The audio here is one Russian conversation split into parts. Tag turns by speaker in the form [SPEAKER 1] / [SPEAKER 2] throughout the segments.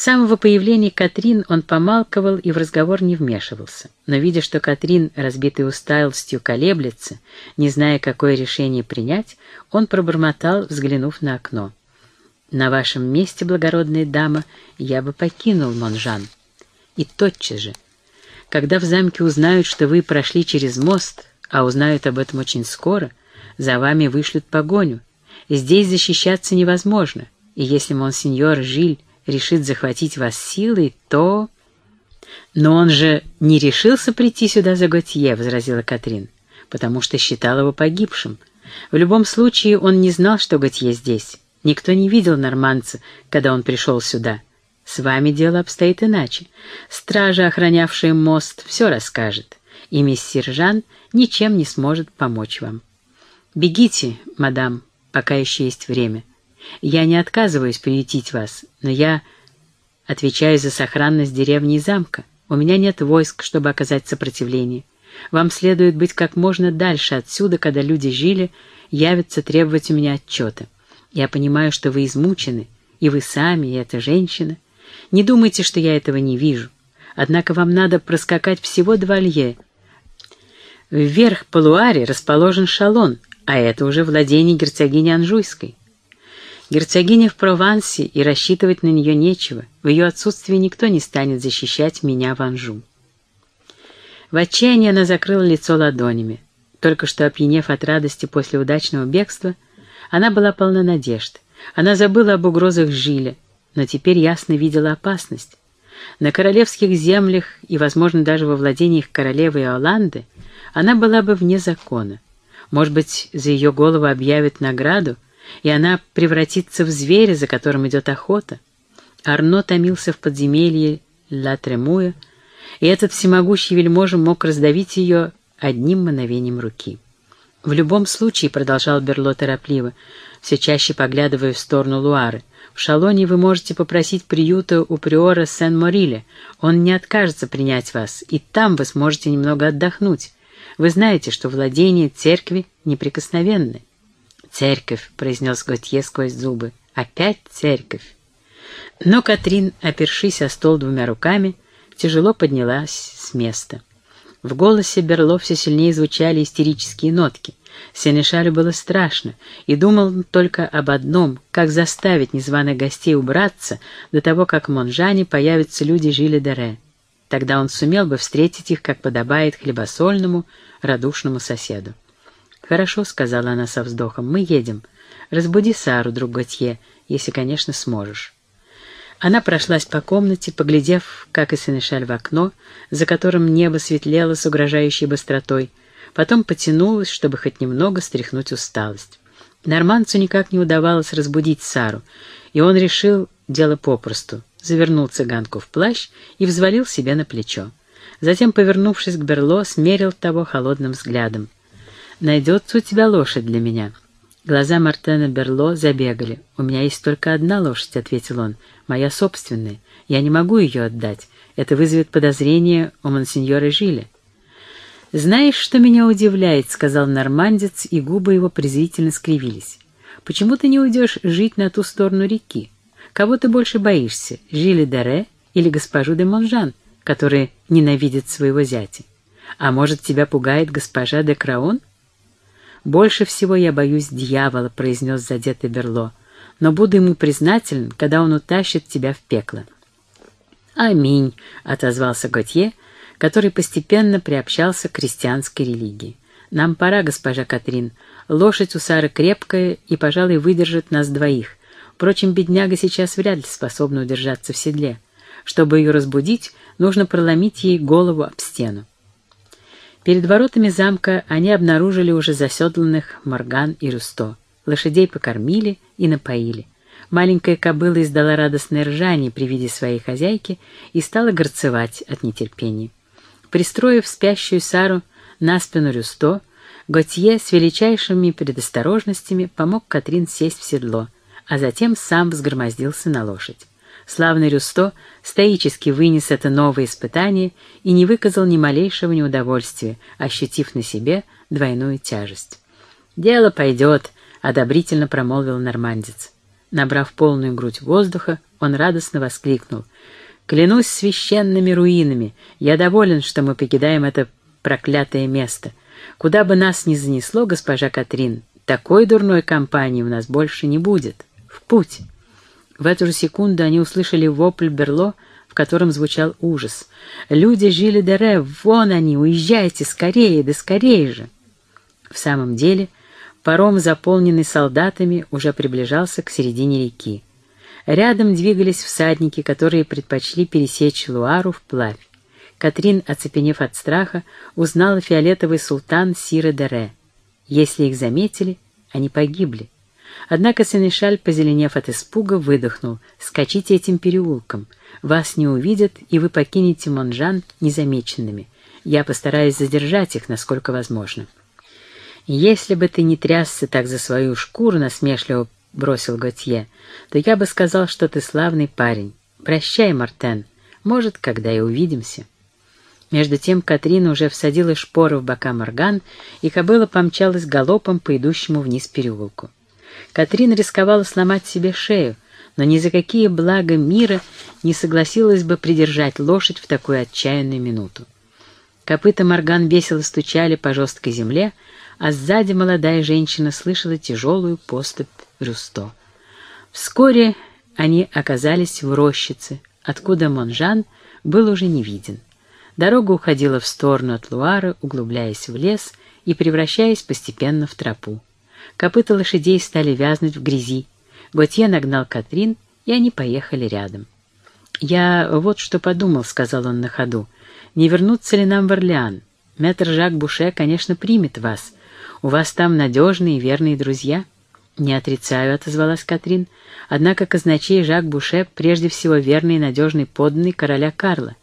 [SPEAKER 1] С самого появления Катрин он помалковал и в разговор не вмешивался. Но видя, что Катрин, разбитый усталостью, колеблется, не зная, какое решение принять, он пробормотал, взглянув на окно. «На вашем месте, благородная дама, я бы покинул Монжан». И тотчас же, когда в замке узнают, что вы прошли через мост, а узнают об этом очень скоро, за вами вышлют погоню. Здесь защищаться невозможно, и если монсеньор Жиль решит захватить вас силой, то... «Но он же не решился прийти сюда за Готье», — возразила Катрин, «потому что считал его погибшим. В любом случае он не знал, что Готье здесь. Никто не видел норманца, когда он пришел сюда. С вами дело обстоит иначе. Стража, охранявшая мост, все расскажет, и миссир Жан ничем не сможет помочь вам. Бегите, мадам, пока еще есть время. Я не отказываюсь приютить вас, но я отвечаю за сохранность деревни и замка. У меня нет войск, чтобы оказать сопротивление. Вам следует быть как можно дальше отсюда, когда люди жили, явятся требовать у меня отчета. Я понимаю, что вы измучены, и вы сами, и эта женщина. Не думайте, что я этого не вижу. Однако вам надо проскакать всего два лье. Вверх по Луаре расположен шалон, а это уже владение герцогини Анжуйской. Герцогиня в Провансе, и рассчитывать на нее нечего. В ее отсутствии никто не станет защищать меня в Анжу. В отчаянии она закрыла лицо ладонями. Только что опьянев от радости после удачного бегства, она была полна надежд. Она забыла об угрозах Жиля, но теперь ясно видела опасность. На королевских землях и, возможно, даже во владениях королевы Иоланды она была бы вне закона. Может быть, за ее голову объявят награду, и она превратится в зверя, за которым идет охота. Арно томился в подземелье Ла Тремуя, и этот всемогущий вельможа мог раздавить ее одним мановением руки. «В любом случае», — продолжал Берло торопливо, все чаще поглядывая в сторону Луары, «в Шалоне вы можете попросить приюта у приора Сен-Мориля. Он не откажется принять вас, и там вы сможете немного отдохнуть. Вы знаете, что владения церкви неприкосновенны». «Церковь», — произнес Готье сквозь зубы. «Опять церковь». Но Катрин, опершись о стол двумя руками, тяжело поднялась с места. В голосе Берло все сильнее звучали истерические нотки. Сенешалю было страшно, и думал он только об одном — как заставить незваных гостей убраться до того, как в Монжане появятся люди Жиля Дере. Тогда он сумел бы встретить их, как подобает хлебосольному, радушному соседу. «Хорошо», — сказала она со вздохом, — «мы едем. Разбуди Сару, друг Готье, если, конечно, сможешь». Она прошлась по комнате, поглядев, как и Сенешаль, в окно, за которым небо светлело с угрожающей быстротой, потом потянулась, чтобы хоть немного стряхнуть усталость. Норманцу никак не удавалось разбудить Сару, и он решил дело попросту, завернул цыганку в плащ и взвалил себе на плечо. Затем, повернувшись к Берло, смерил того холодным взглядом — найдется у тебя лошадь для меня». Глаза Мартена Берло забегали. «У меня есть только одна лошадь», — ответил он, — «моя собственная. Я не могу ее отдать. Это вызовет подозрение у монсеньора Жиля». «Знаешь, что меня удивляет?» — сказал нормандец, и губы его презрительно скривились. «Почему ты не уйдешь жить на ту сторону реки? Кого ты больше боишься, Жиля Даре или госпожу де Монжан, которая ненавидит своего зятя? А может, тебя пугает госпожа де Краон?» «Больше всего я боюсь дьявола», — произнес задетый Берло, «но буду ему признателен, когда он утащит тебя в пекло». «Аминь», — отозвался Готье, который постепенно приобщался к крестьянской религии. «Нам пора, госпожа Катрин. Лошадь у Сары крепкая и, пожалуй, выдержит нас двоих. Впрочем, бедняга сейчас вряд ли способна удержаться в седле. Чтобы ее разбудить, нужно проломить ей голову об стену. Перед воротами замка они обнаружили уже заседланных Морган и Русто. Лошадей покормили и напоили. Маленькая кобыла издала радостное ржание при виде своей хозяйки и стала горцевать от нетерпения. Пристроив спящую Сару на спину Рюсто, Готье с величайшими предосторожностями помог Катрин сесть в седло, а затем сам взгромоздился на лошадь. Славный Рюсто стоически вынес это новое испытание и не выказал ни малейшего неудовольствия, ощутив на себе двойную тяжесть. «Дело пойдет», — одобрительно промолвил нормандец. Набрав полную грудь воздуха, он радостно воскликнул. «Клянусь священными руинами, я доволен, что мы покидаем это проклятое место. Куда бы нас ни занесло, госпожа Катрин, такой дурной компании у нас больше не будет. В путь!» В эту же секунду они услышали вопль Берло, в котором звучал ужас. «Люди жили Дере, вон они, уезжайте, скорее, да скорее же!» В самом деле, паром, заполненный солдатами, уже приближался к середине реки. Рядом двигались всадники, которые предпочли пересечь Луару вплавь. Катрин, оцепенев от страха, узнала фиолетовый султан Сира Дере. Если их заметили, они погибли. Однако Сенешаль, позеленев от испуга, выдохнул. «Скачите этим переулком. Вас не увидят, и вы покинете Монжан незамеченными. Я постараюсь задержать их, насколько возможно». «Если бы ты не трясся так за свою шкуру», — насмешливо бросил Готье, — «то я бы сказал, что ты славный парень. Прощай, Мартен. Может, когда и увидимся». Между тем Катрина уже всадила шпоры в бока Морган, и кобыла помчалась галопом по идущему вниз переулку. Катрин рисковала сломать себе шею, но ни за какие блага мира не согласилась бы придержать лошадь в такую отчаянную минуту. Копыта Морган весело стучали по жесткой земле, а сзади молодая женщина слышала тяжелую поступь Рюсто. Вскоре они оказались в рощице, откуда Монжан был уже не виден. Дорога уходила в сторону от Луара, углубляясь в лес и превращаясь постепенно в тропу. Копыта лошадей стали вязнуть в грязи. Готье нагнал Катрин, и они поехали рядом. «Я вот что подумал», — сказал он на ходу. «Не вернуться ли нам в Орлеан? Мэтр Жак Буше, конечно, примет вас. У вас там надежные и верные друзья». «Не отрицаю», — отозвалась Катрин. «Однако казначей Жак Буше прежде всего верный и надежный подданный короля Карла.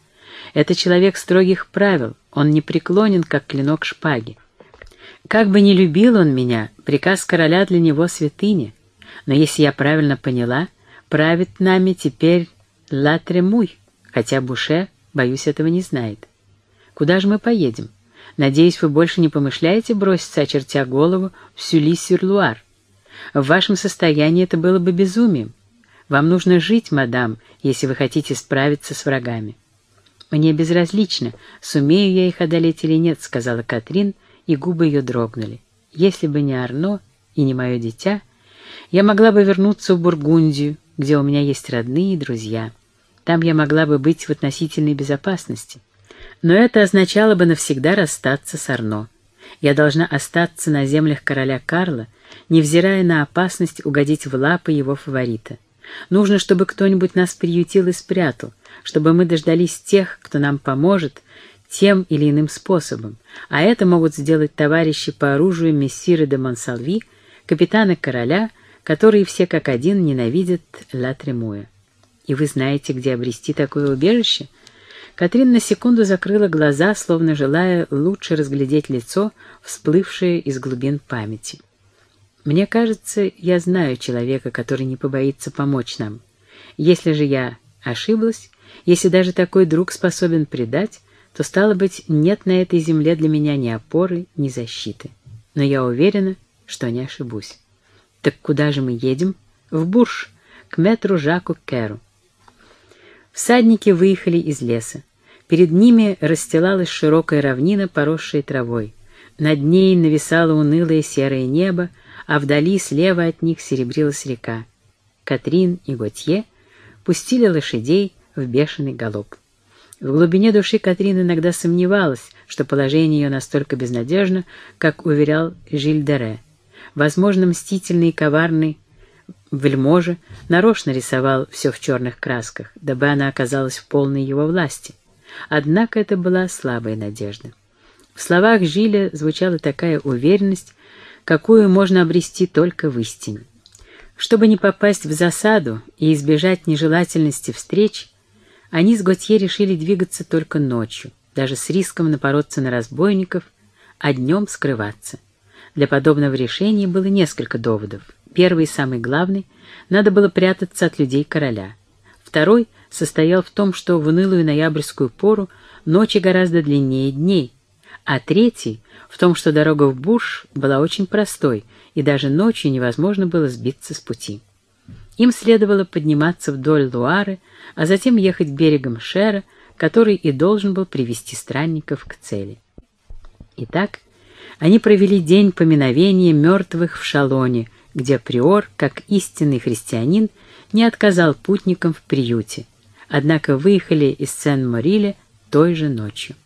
[SPEAKER 1] Это человек строгих правил, он не преклонен, как клинок шпаги. Как бы ни любил он меня, приказ короля для него святыня. Но если я правильно поняла, правит нами теперь Ла Тремуй, хотя Буше, боюсь, этого не знает. Куда же мы поедем? Надеюсь, вы больше не помышляете броситься, очертя голову, в Сюли-Сюр-Луар. В вашем состоянии это было бы безумием. Вам нужно жить, мадам, если вы хотите справиться с врагами. «Мне безразлично, сумею я их одолеть или нет», — сказала Катрин, и губы ее дрогнули. «Если бы не Арно и не мое дитя, я могла бы вернуться в Бургундию, где у меня есть родные и друзья. Там я могла бы быть в относительной безопасности. Но это означало бы навсегда расстаться с Арно. Я должна остаться на землях короля Карла, невзирая на опасность угодить в лапы его фаворита. Нужно, чтобы кто-нибудь нас приютил и спрятал, чтобы мы дождались тех, кто нам поможет тем или иным способом, а это могут сделать товарищи по оружию мессиры де Монсалви, капитана короля, которые все как один ненавидят Ла Тремуя. И вы знаете, где обрести такое убежище? Катрин на секунду закрыла глаза, словно желая лучше разглядеть лицо, всплывшее из глубин памяти. Мне кажется, я знаю человека, который не побоится помочь нам. Если же я ошиблась, если даже такой друг способен предать, то, стало быть, нет на этой земле для меня ни опоры, ни защиты. Но я уверена, что не ошибусь. Так куда же мы едем? В Бурж, к метру Жаку Керу. Всадники выехали из леса. Перед ними расстилалась широкая равнина, поросшая травой. Над ней нависало унылое серое небо, а вдали слева от них серебрилась река. Катрин и Готье пустили лошадей в бешеный галоп. В глубине души Катрин иногда сомневалась, что положение ее настолько безнадежно, как уверял Жиль Дере. Возможно, мстительный и коварный вельможа нарочно рисовал все в черных красках, дабы она оказалась в полной его власти. Однако это была слабая надежда. В словах Жиля звучала такая уверенность, какую можно обрести только в истине. Чтобы не попасть в засаду и избежать нежелательности встреч, они с Готье решили двигаться только ночью, даже с риском напороться на разбойников, а днем скрываться. Для подобного решения было несколько доводов. Первый и самый главный — надо было прятаться от людей короля. Второй состоял в том, что в унылую ноябрьскую пору ночи гораздо длиннее дней, а третий — в том, что дорога в Буш была очень простой, и даже ночью невозможно было сбиться с пути. Им следовало подниматься вдоль Луары, а затем ехать берегом Шера, который и должен был привести странников к цели. Итак, они провели день поминовения мертвых в Шалоне, где приор, как истинный христианин, не отказал путникам в приюте, однако выехали из Сен-Мориля той же ночью.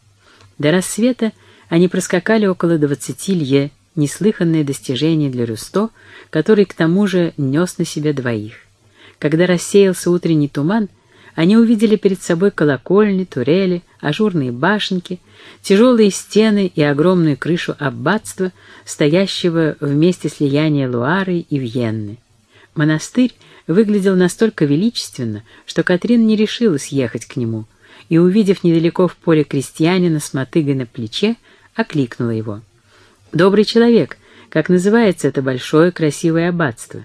[SPEAKER 1] До рассвета они проскакали около двадцати лье, неслыханное достижение для Рюсто, который к тому же нес на себе двоих. Когда рассеялся утренний туман, они увидели перед собой колокольни, турели, ажурные башенки, тяжелые стены и огромную крышу аббатства, стоящего в месте слияния Луары и Вьенны. Монастырь выглядел настолько величественно, что Катрин не решилась ехать к нему, и, увидев недалеко в поле крестьянина с мотыгой на плече, окликнула его. «Добрый человек, как называется это большое красивое аббатство?»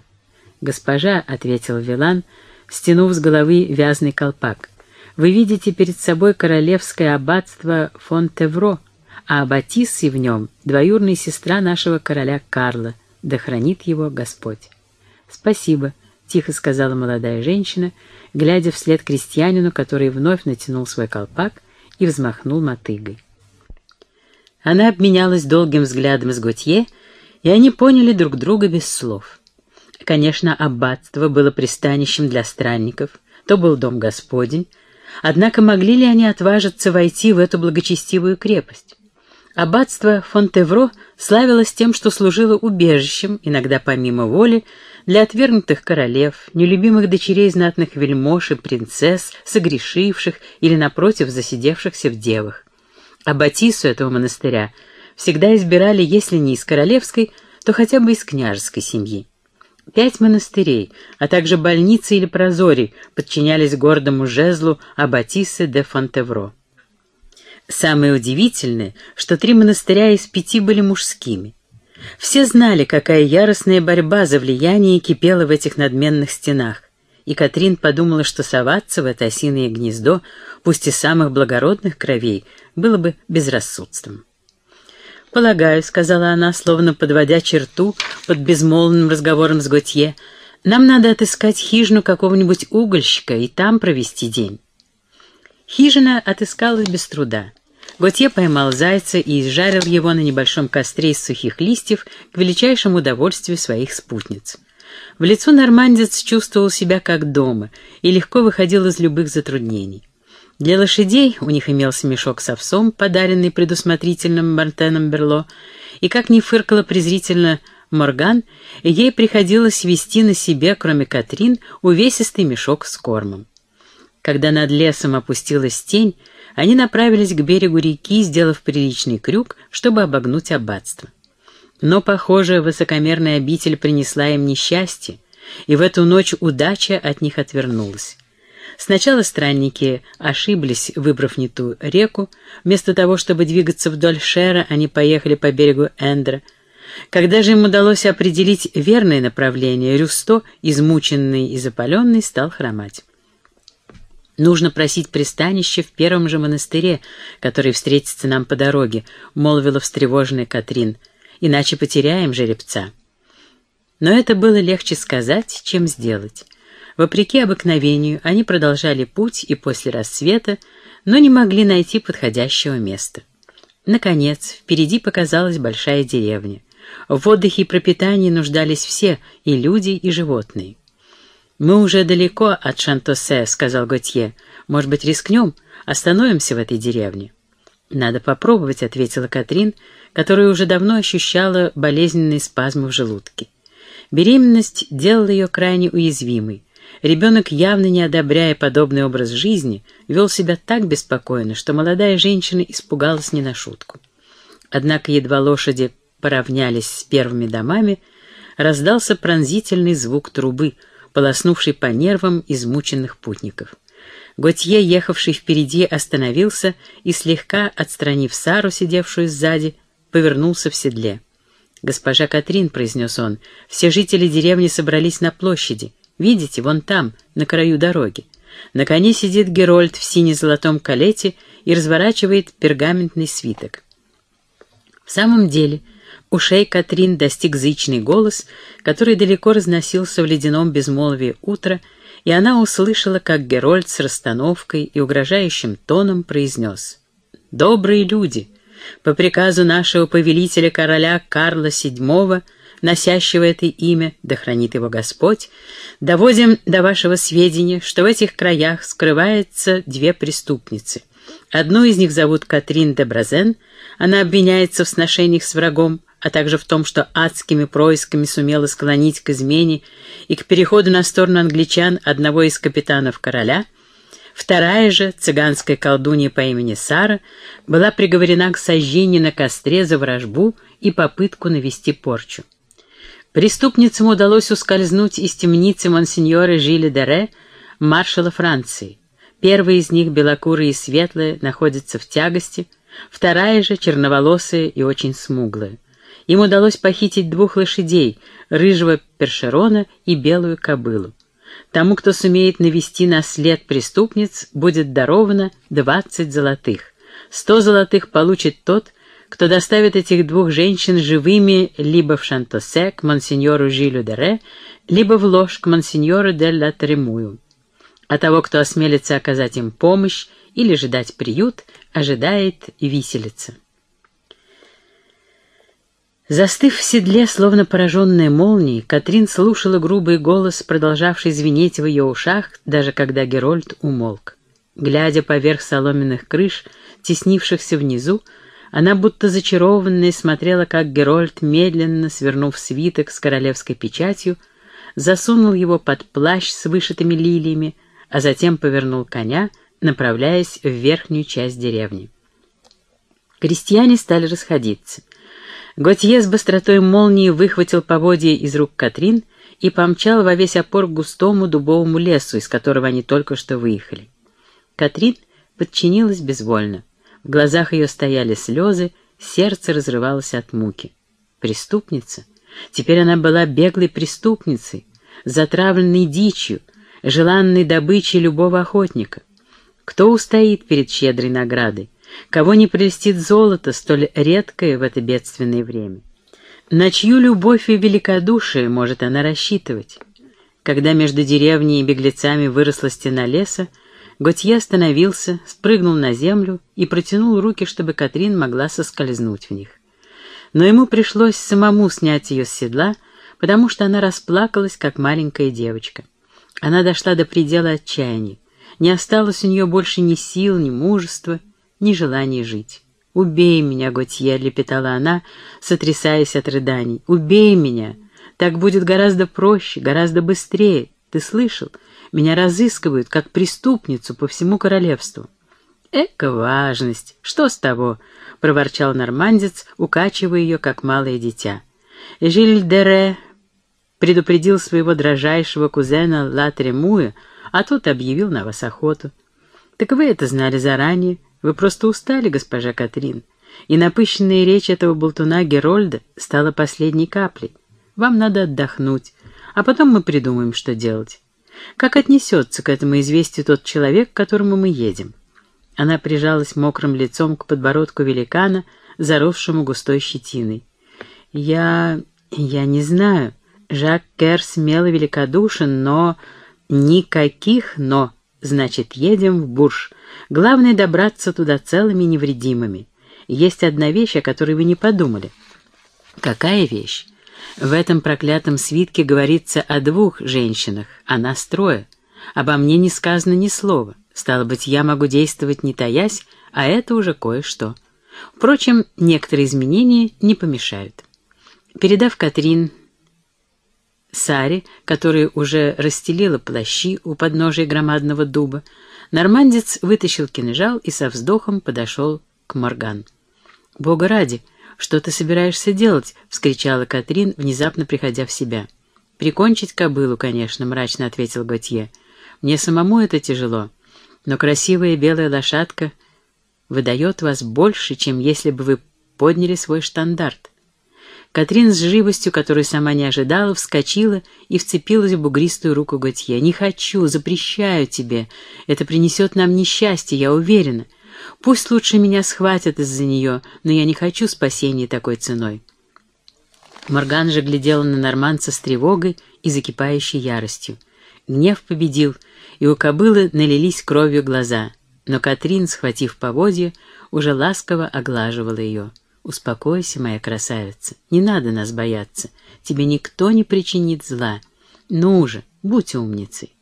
[SPEAKER 1] «Госпожа», — ответил Вилан, стянув с головы вязный колпак, «вы видите перед собой королевское аббатство Фонтевро, а Аббатиссы в нем — двоюрная сестра нашего короля Карла, да хранит его Господь». «Спасибо», — тихо сказала молодая женщина, глядя вслед крестьянину, который вновь натянул свой колпак и взмахнул мотыгой. Она обменялась долгим взглядом с Готье, и они поняли друг друга без слов. Конечно, аббатство было пристанищем для странников, то был дом Господень, однако могли ли они отважиться войти в эту благочестивую крепость? Аббатство Фонтевро славилось тем, что служило убежищем, иногда помимо воли, для отвергнутых королев, нелюбимых дочерей знатных вельмож и принцесс, согрешивших или, напротив, засидевшихся в девах. А Батису этого монастыря всегда избирали, если не из королевской, то хотя бы из княжеской семьи. Пять монастырей, а также больницы или прозорий подчинялись гордому жезлу Аббатисы де Фонтевро. Самое удивительное, что три монастыря из пяти были мужскими. Все знали, какая яростная борьба за влияние кипела в этих надменных стенах, и Катрин подумала, что соваться в это осиное гнездо, пусть и самых благородных кровей, было бы безрассудством. «Полагаю», — сказала она, словно подводя черту под безмолвным разговором с Готье, «нам надо отыскать хижину какого-нибудь угольщика и там провести день». Хижина отыскалась без труда. Готье поймал зайца и изжарил его на небольшом костре из сухих листьев к величайшему удовольствию своих спутниц. В лицо нормандец чувствовал себя как дома и легко выходил из любых затруднений. Для лошадей у них имелся мешок с овсом, подаренный предусмотрительным Мартеном Берло, и, как ни фыркала презрительно Морган, ей приходилось вести на себе, кроме Катрин, увесистый мешок с кормом. Когда над лесом опустилась тень, они направились к берегу реки, сделав приличный крюк, чтобы обогнуть аббатство. Но, похоже, высокомерная обитель принесла им несчастье, и в эту ночь удача от них отвернулась. Сначала странники ошиблись, выбрав не ту реку. Вместо того, чтобы двигаться вдоль Шера, они поехали по берегу Эндра. Когда же им удалось определить верное направление, Рюсто, измученный и запаленный, стал хромать. «Нужно просить пристанище в первом же монастыре, который встретится нам по дороге», — молвила встревоженная Катрин. «Иначе потеряем жеребца». Но это было легче сказать, чем сделать. Вопреки обыкновению, они продолжали путь и после рассвета, но не могли найти подходящего места. Наконец, впереди показалась большая деревня. В отдыхе и пропитании нуждались все, и люди, и животные. «Мы уже далеко от Шантосе», — сказал Готье. «Может быть, рискнем? Остановимся в этой деревне?» «Надо попробовать», — ответила Катрин, которая уже давно ощущала болезненные спазмы в желудке. Беременность делала ее крайне уязвимой. Ребенок, явно не одобряя подобный образ жизни, вел себя так беспокойно, что молодая женщина испугалась не на шутку. Однако едва лошади поравнялись с первыми домами, раздался пронзительный звук трубы — полоснувший по нервам измученных путников. Готье, ехавший впереди, остановился и, слегка отстранив Сару, сидевшую сзади, повернулся в седле. «Госпожа Катрин», — произнес он, — «все жители деревни собрались на площади. Видите, вон там, на краю дороги. На коне сидит Герольд в сине-золотом калете и разворачивает пергаментный свиток». В самом деле, Ушей Катрин достиг зычный голос, который далеко разносился в ледяном безмолвии утра, и она услышала, как Герольд с расстановкой и угрожающим тоном произнес «Добрые люди, по приказу нашего повелителя короля Карла VII, носящего это имя, да хранит его Господь, доводим до вашего сведения, что в этих краях скрывается две преступницы. Одну из них зовут Катрин де Бразен, она обвиняется в сношениях с врагом, а также в том, что адскими происками сумела склонить к измене и к переходу на сторону англичан одного из капитанов короля, вторая же, цыганская колдунья по имени Сара, была приговорена к сожжению на костре за вражбу и попытку навести порчу. Преступницам удалось ускользнуть из темницы монсеньора Жиля Дере, маршала Франции. Первая из них, белокурая и светлая, находится в тягости, вторая же, черноволосая и очень смуглая. Им удалось похитить двух лошадей, рыжего першерона и белую кобылу. Тому, кто сумеет навести на след преступниц, будет даровано двадцать золотых. Сто золотых получит тот, кто доставит этих двух женщин живыми либо в Шантосе к монсеньору Жилю Дере, либо в ложь к монсеньору де ла Тремую. А того, кто осмелится оказать им помощь или же дать приют, ожидает виселица. Застыв в седле, словно пораженная молнией, Катрин слушала грубый голос, продолжавший звенеть в ее ушах, даже когда Герольд умолк. Глядя поверх соломенных крыш, теснившихся внизу, она будто зачарованная смотрела, как Герольд, медленно свернув свиток с королевской печатью, засунул его под плащ с вышитыми лилиями, а затем повернул коня, направляясь в верхнюю часть деревни. Крестьяне стали расходиться — Готье с быстротой молнии выхватил поводья из рук Катрин и помчал во весь опор к густому дубовому лесу, из которого они только что выехали. Катрин подчинилась безвольно. В глазах ее стояли слезы, сердце разрывалось от муки. Преступница? Теперь она была беглой преступницей, затравленной дичью, желанной добычей любого охотника. Кто устоит перед щедрой наградой? Кого не прельстит золото, столь редкое в это бедственное время? На чью любовь и великодушие может она рассчитывать? Когда между деревней и беглецами выросла стена леса, Готье остановился, спрыгнул на землю и протянул руки, чтобы Катрин могла соскользнуть в них. Но ему пришлось самому снять ее с седла, потому что она расплакалась, как маленькая девочка. Она дошла до предела отчаяния. Не осталось у нее больше ни сил, ни мужества, ни желания жить. «Убей меня, Готье!» — лепетала она, сотрясаясь от рыданий. «Убей меня! Так будет гораздо проще, гораздо быстрее. Ты слышал? Меня разыскивают как преступницу по всему королевству». «Эка важность! Что с того?» — проворчал нормандец, укачивая ее, как малое дитя. Жиль Дере предупредил своего дрожайшего кузена Ла Тремуя, а тот объявил на вас охоту. Так вы это знали заранее, вы просто устали, госпожа Катрин, и напыщенная речь этого болтуна Герольда стала последней каплей. Вам надо отдохнуть, а потом мы придумаем, что делать. Как отнесется к этому известию тот человек, к которому мы едем?» Она прижалась мокрым лицом к подбородку великана, заросшему густой щетиной. «Я... я не знаю. Жак Кер смело великодушен, но... никаких «но». Значит, едем в Бурж. Главное — добраться туда целыми невредимыми. Есть одна вещь, о которой вы не подумали. Какая вещь? В этом проклятом свитке говорится о двух женщинах, а нас трое. Обо мне не сказано ни слова. Стало быть, я могу действовать не таясь, а это уже кое-что. Впрочем, некоторые изменения не помешают. Передав Катрин Саре, которая уже расстелила плащи у подножия громадного дуба, нормандец вытащил кинжал и со вздохом подошел к Морган. «Бога ради, что ты собираешься делать?» — вскричала Катрин, внезапно приходя в себя. «Прикончить кобылу, конечно», — мрачно ответил Готье. «Мне самому это тяжело, но красивая белая лошадка выдает вас больше, чем если бы вы подняли свой штандарт». Катрин с живостью, которую сама не ожидала, вскочила и вцепилась в бугристую руку Готье. «Не хочу, запрещаю тебе. Это принесет нам несчастье, я уверена. Пусть лучше меня схватят из-за нее, но я не хочу спасения такой ценой». Морган же глядела на норманца с тревогой и закипающей яростью. Гнев победил, и у кобылы налились кровью глаза, но Катрин, схватив поводья, уже ласково оглаживала ее. «Успокойся, моя красавица, не надо нас бояться, тебе никто не причинит зла. Ну же, будь умницей».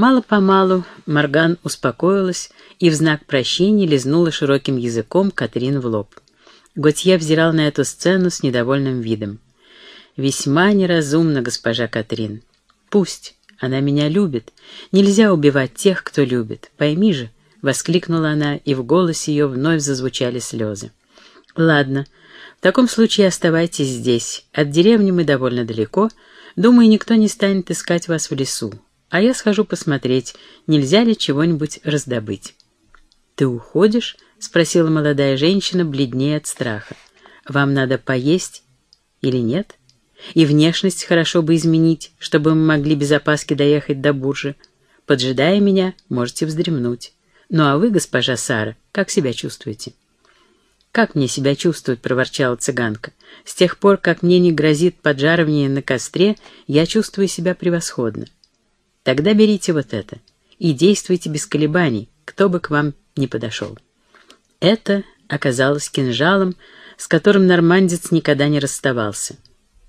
[SPEAKER 1] Мало-помалу Морган успокоилась и в знак прощения лизнула широким языком Катрин в лоб. Готье взирал на эту сцену с недовольным видом. «Весьма неразумно, госпожа Катрин. Пусть. Она меня любит. Нельзя убивать тех, кто любит. Пойми же, — воскликнула она, и в голосе ее вновь зазвучали слезы. «Ладно, в таком случае оставайтесь здесь. От деревни мы довольно далеко. Думаю, никто не станет искать вас в лесу. А я схожу посмотреть, нельзя ли чего-нибудь раздобыть». «Ты уходишь?» — спросила молодая женщина, бледнее от страха. «Вам надо поесть или нет?» И внешность хорошо бы изменить, чтобы мы могли без опаски доехать до Буржи. Поджидая меня, можете вздремнуть. Ну а вы, госпожа Сара, как себя чувствуете?» «Как мне себя чувствовать?» — проворчала цыганка. «С тех пор, как мне не грозит поджаривание на костре, я чувствую себя превосходно. Тогда берите вот это и действуйте без колебаний, кто бы к вам не подошел». Это оказалось кинжалом, с которым нормандец никогда не расставался.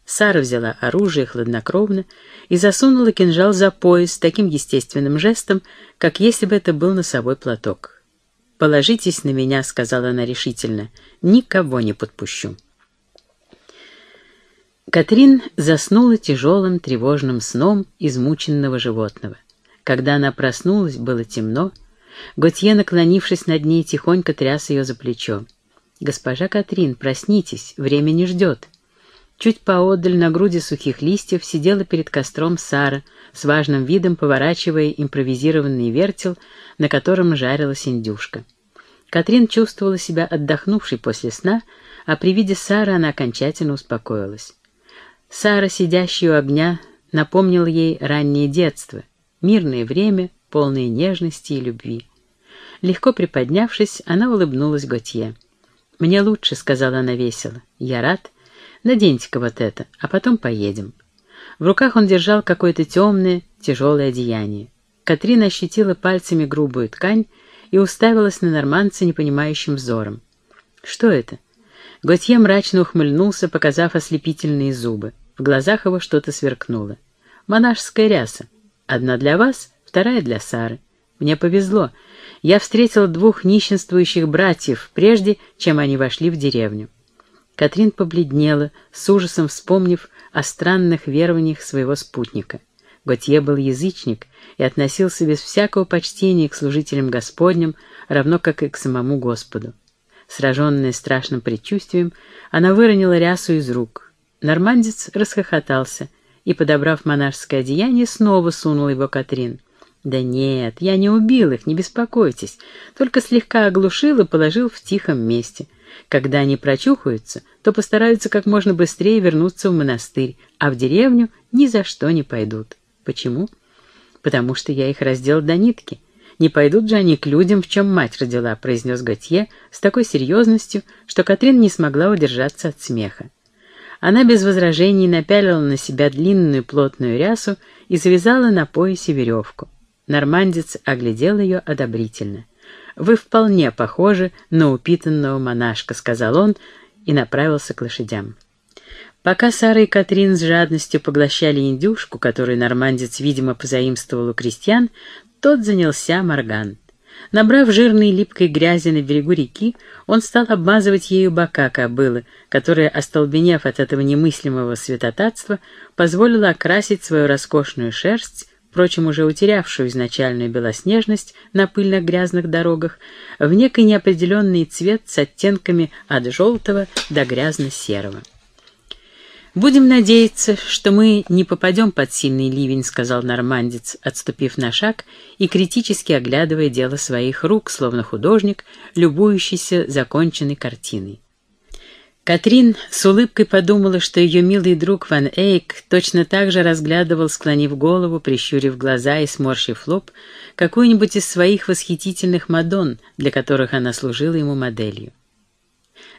[SPEAKER 1] Сара взяла оружие хладнокровно и засунула кинжал за пояс таким естественным жестом, как если бы это был носовой платок. «Положитесь на меня», — сказала она решительно, — «никого не подпущу». Катрин заснула тяжелым тревожным сном измученного животного. Когда она проснулась, было темно. Готье, наклонившись над ней, тихонько тряс ее за плечо. «Госпожа Катрин, проснитесь, время не ждет». Чуть поодаль на груди сухих листьев сидела перед костром Сара, с важным видом поворачивая импровизированный вертел, на котором жарилась индюшка. Катрин чувствовала себя отдохнувшей после сна, а при виде Сары она окончательно успокоилась. Сара, сидящая у огня, напомнила ей раннее детство, мирное время, полное нежности и любви. Легко приподнявшись, она улыбнулась Готье. «Мне лучше», — сказала она весело. «Я рад, Наденьте-ка вот это, а потом поедем». В руках он держал какое-то темное, тяжелое одеяние. Катрина ощутила пальцами грубую ткань и уставилась на норманца непонимающим взором. «Что это?» Готье мрачно ухмыльнулся, показав ослепительные зубы. В глазах его что-то сверкнуло. «Монашеская ряса. Одна для вас, вторая для Сары. Мне повезло. Я встретила двух нищенствующих братьев, прежде чем они вошли в деревню. Катрин побледнела, с ужасом вспомнив о странных верованиях своего спутника. Готье был язычник и относился без всякого почтения к служителям Господним, равно как и к самому Господу. Сраженная страшным предчувствием, она выронила рясу из рук. Нормандец расхохотался и, подобрав монашеское одеяние, снова сунул его Катрин. «Да нет, я не убил их, не беспокойтесь, только слегка оглушил и положил в тихом месте». Когда они прочухаются, то постараются как можно быстрее вернуться в монастырь, а в деревню ни за что не пойдут. Почему? Потому что я их раздел до нитки. Не пойдут же они к людям, в чем мать родила, произнес Готье с такой серьезностью, что Катрин не смогла удержаться от смеха. Она без возражений напялила на себя длинную плотную рясу и завязала на поясе веревку. Нормандец оглядел ее одобрительно. «Вы вполне похожи на упитанного монашка», — сказал он и направился к лошадям. Пока Сара и Катрин с жадностью поглощали индюшку, которую нормандец, видимо, позаимствовал у крестьян, тот занялся морган. Набрав жирной липкой грязи на берегу реки, он стал обмазывать ею бока кобылы, которая, остолбенев от этого немыслимого святотатства, позволила окрасить свою роскошную шерсть впрочем, уже утерявшую изначальную белоснежность на пыльных грязных дорогах, в некий неопределенный цвет с оттенками от желтого до грязно-серого. «Будем надеяться, что мы не попадем под сильный ливень», — сказал нормандец, отступив на шаг и критически оглядывая дело своих рук, словно художник, любующийся законченной картиной. Катрин с улыбкой подумала, что ее милый друг Ван Эйк точно так же разглядывал, склонив голову, прищурив глаза и сморщив лоб, какую-нибудь из своих восхитительных мадон, для которых она служила ему моделью.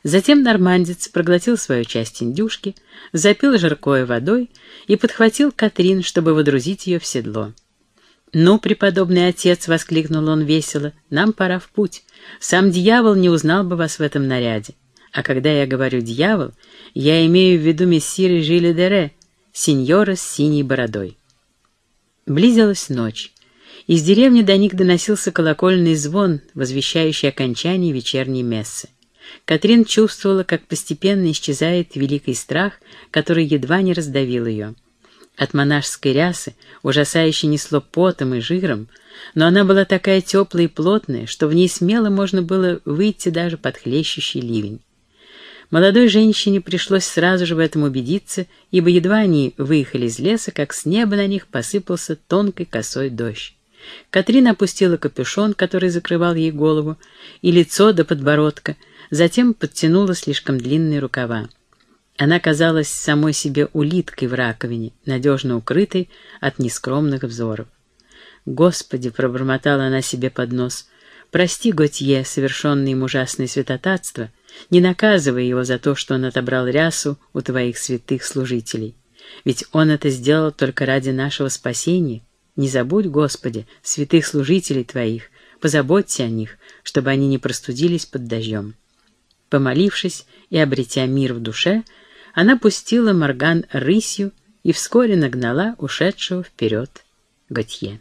[SPEAKER 1] Затем нормандец проглотил свою часть индюшки, запил жаркое водой и подхватил Катрин, чтобы водрузить ее в седло. «Ну, преподобный отец!» — воскликнул он весело. «Нам пора в путь. Сам дьявол не узнал бы вас в этом наряде. А когда я говорю «дьявол», я имею в виду мессира Жиля Дере, сеньора с синей бородой». Близилась ночь. Из деревни до них доносился колокольный звон, возвещающий окончание вечерней мессы. Катрин чувствовала, как постепенно исчезает великий страх, который едва не раздавил ее. От монашеской рясы ужасающе несло потом и жиром, но она была такая теплая и плотная, что в ней смело можно было выйти даже под хлещущий ливень. Молодой женщине пришлось сразу же в этом убедиться, ибо едва они выехали из леса, как с неба на них посыпался тонкой косой дождь. Катрин опустила капюшон, который закрывал ей голову, и лицо до подбородка, затем подтянула слишком длинные рукава. Она казалась самой себе улиткой в раковине, надежно укрытой от нескромных взоров. «Господи!» — пробормотала она себе под нос. «Прости, Готье, совершенное им ужасное святотатство, не наказывай его за то, что он отобрал рясу у твоих святых служителей. Ведь он это сделал только ради нашего спасения. Не забудь, Господи, святых служителей твоих, позаботься о них, чтобы они не простудились под дождем». Помолившись и обретя мир в душе, она пустила Морган рысью и вскоре нагнала ушедшего вперед Готье.